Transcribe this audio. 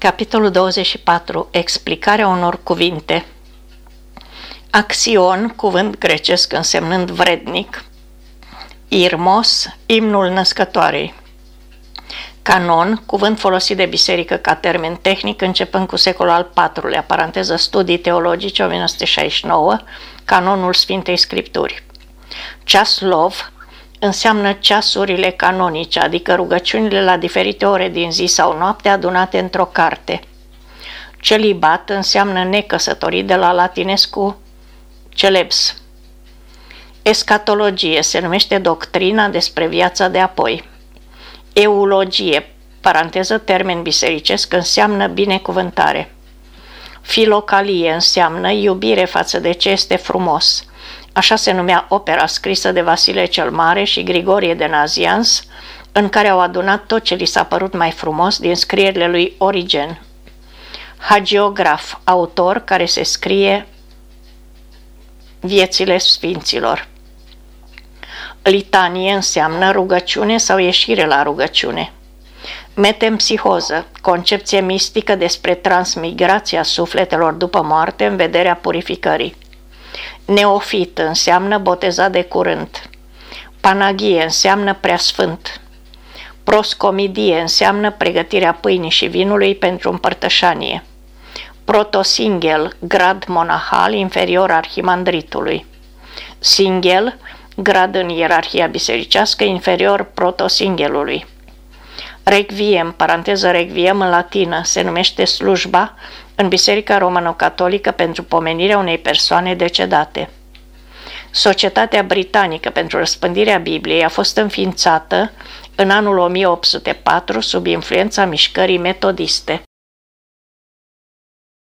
Capitolul 24. Explicarea unor cuvinte Axion, cuvânt grecesc însemnând vrednic. Irmos, imnul născătoarei. Canon, cuvânt folosit de biserică ca termen tehnic începând cu secolul al IV-lea, paranteză studii teologice 1969, canonul Sfintei Scripturi. Ceaslov, înseamnă ceasurile canonice, adică rugăciunile la diferite ore din zi sau noapte adunate într-o carte. Celibat înseamnă necăsătorit de la latinescu celebs. Escatologie se numește doctrina despre viața de apoi. Eulogie, paranteză termen bisericesc, înseamnă binecuvântare. Filocalie înseamnă iubire față de ce este frumos. Așa se numea opera scrisă de Vasile cel Mare și Grigorie de Nazians, în care au adunat tot ce li s-a părut mai frumos din scrierile lui Origen. Hagiograf, autor care se scrie viețile sfinților. Litanie înseamnă rugăciune sau ieșire la rugăciune. Metempsihoză, concepție mistică despre transmigrația sufletelor după moarte în vederea purificării. Neofit înseamnă botezat de curând. Panaghie înseamnă preasfânt. Proscomidie înseamnă pregătirea pâinii și vinului pentru împărtășanie. Protosinghel, grad monahal inferior arhimandritului. Singhel, grad în ierarhia bisericească inferior protosinghelului. Requiem, paranteză requiem în latină, se numește slujba în Biserica Romano-Catolică pentru pomenirea unei persoane decedate. Societatea Britanică pentru răspândirea Bibliei a fost înființată în anul 1804 sub influența mișcării metodiste.